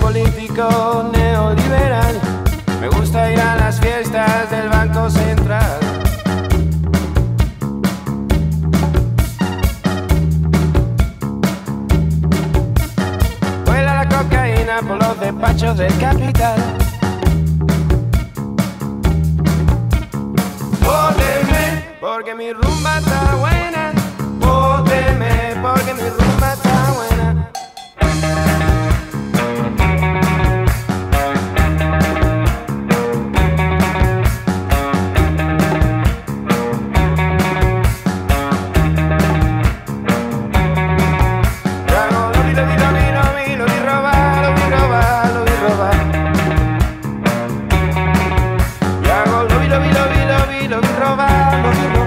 político neoliberal. Me gusta ir a las fiestas del Banco Central. Vuela la cocaína por los despachos del capital. Porque mi rumba está buena. Vóteme, porque mi rumba. qui lo trovavo